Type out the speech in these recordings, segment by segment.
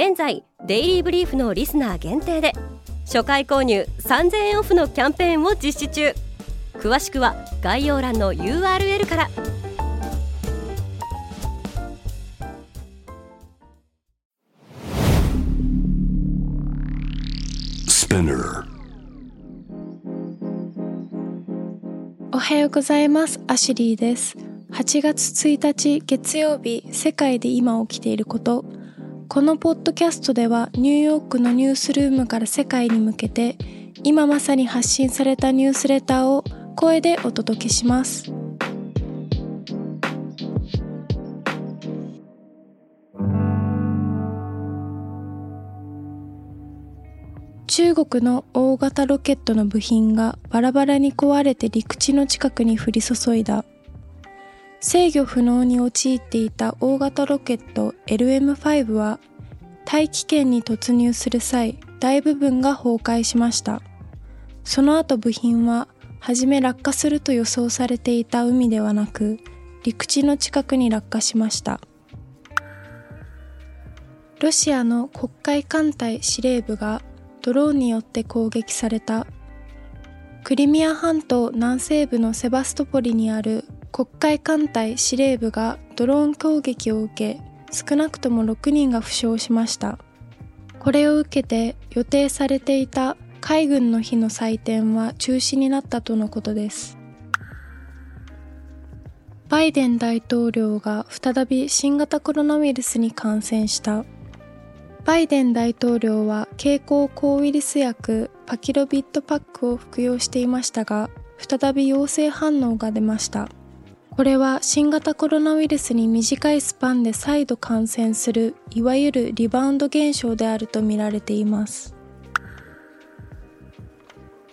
現在デイリーブリーフのリスナー限定で初回購入3000円オフのキャンペーンを実施中。詳しくは概要欄の URL から。おはようございます。アシュリーです。8月1日月曜日世界で今起きていることこのポッドキャストではニューヨークのニュースルームから世界に向けて今まさに発信されたニュースレターを声でお届けします。中国の大型ロケットの部品がバラバラに壊れて陸地の近くに降り注いだ。制御不能に陥っていた大型ロケット LM5 は大気圏に突入する際大部分が崩壊しました。その後部品は初め落下すると予想されていた海ではなく陸地の近くに落下しました。ロシアの黒海艦隊司令部がドローンによって攻撃されたクリミア半島南西部のセバストポリにある黒海艦隊司令部がドローン攻撃を受け少なくとも6人が負傷しました。これを受けて予定されていた海軍の日の祭典は中止になったとのことです。バイデン大統領が再び新型コロナウイルスに感染した。バイデン大統領は経口抗ウイルス薬パキロビットパックを服用していましたが再び陽性反応が出ました。これは新型コロナウイルスに短いスパンで再度感染するいわゆるリバウンド現象であるとみられています。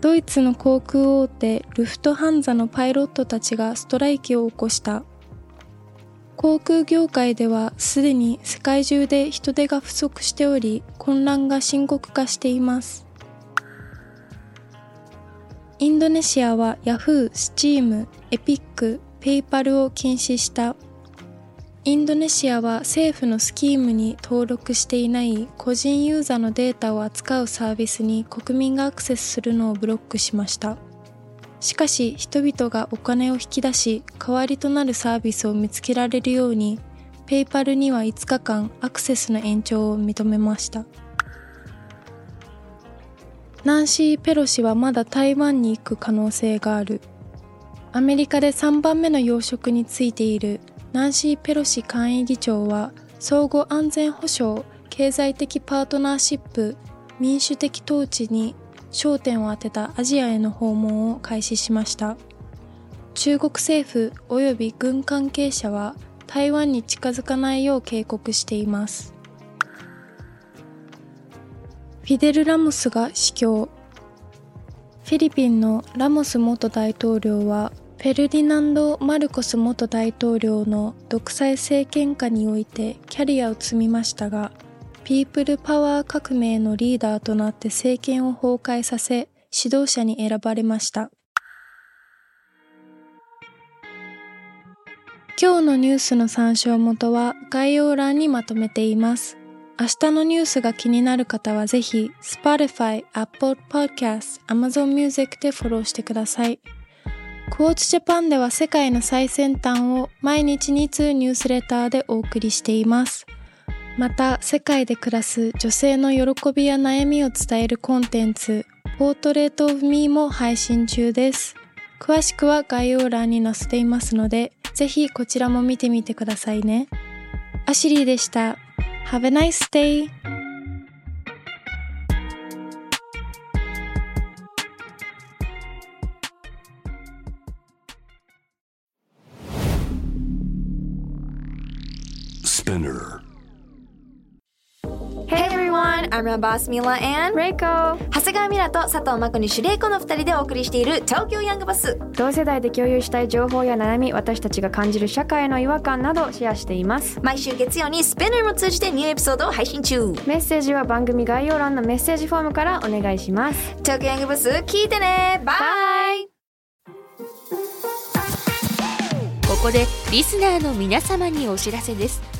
ドイツの航空大手ルフトハンザのパイロットたちがストライキを起こした。航空業界ではすでに世界中で人手が不足しており混乱が深刻化しています。インドネシアはヤフー、スチーム、エピック、ペイパルを禁止した。インドネシアは政府のスキームに登録していない個人ユーザーのデータを扱うサービスに国民がアクセスするのをブロックしました。しかし人々がお金を引き出し代わりとなるサービスを見つけられるようにペイパルには5日間アクセスの延長を認めました。ナンシー・ペロシはまだ台湾に行く可能性がある。アメリカで3番目の要職についているナンシー・ペロシ下院議長は相互安全保障経済的パートナーシップ民主的統治に焦点を当てたアジアへの訪問を開始しました。中国政府及び軍関係者は台湾に近づかないよう警告しています。フィデル・ラモスが死去フィリピンのラモス元大統領はフェルディナンド・マルコス元大統領の独裁政権下においてキャリアを積みましたが、ピープルパワー革命のリーダーとなって政権を崩壊させ、指導者に選ばれました。今日のニュースの参照元は概要欄にまとめています。明日のニュースが気になる方はぜひ Spotify、Apple Podcast、Amazon Music でフォローしてください。クォーツジャパンでは世界の最先端を毎日2通ニュースレターでお送りしています。また、世界で暮らす女性の喜びや悩みを伝えるコンテンツ、ポートレートオブミーも配信中です。詳しくは概要欄に載せていますので、ぜひこちらも見てみてくださいね。アシリーでした。Have a nice day! Spinner everyone, I'm your boss Mila and Reiko. 長谷川ミラと佐藤真子にシュレイコの二人でお送りしている東京ヤングバス。同世代で共有したい情報や悩み私たちが感じる社会の違和感などシェアしています。毎週月曜にスペナーも通じてニューエピソードを配信中。メッセージは番組概要欄のメッセージフォームからお願いします。東京ヤングバス聞いてね。バイここでリスナーの皆様にお知らせです